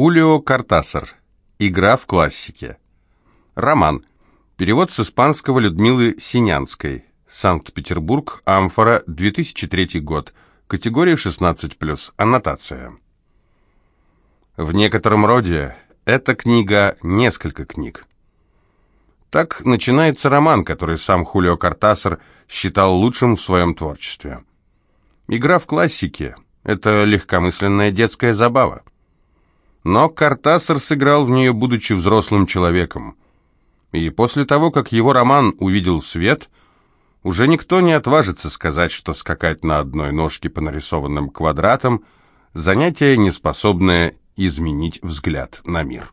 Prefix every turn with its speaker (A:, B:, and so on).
A: Хулио Картасар. Игра в классике. Роман. Перевод с испанского Людмилы Синянской. Санкт-Петербург, Амфора, 2003 год. Категория 16+. Аннотация. В некотором роде эта книга несколько книг. Так начинается роман, который сам Хулио Картасар считал лучшим в своем творчестве. Игра в классике – это легкомысленная детская забава. Но Картасар сыграл в нее, будучи взрослым человеком. И после того, как его роман увидел свет, уже никто не отважится сказать, что скакать на одной ножке по нарисованным квадратам – занятие, неспособное изменить взгляд на мир.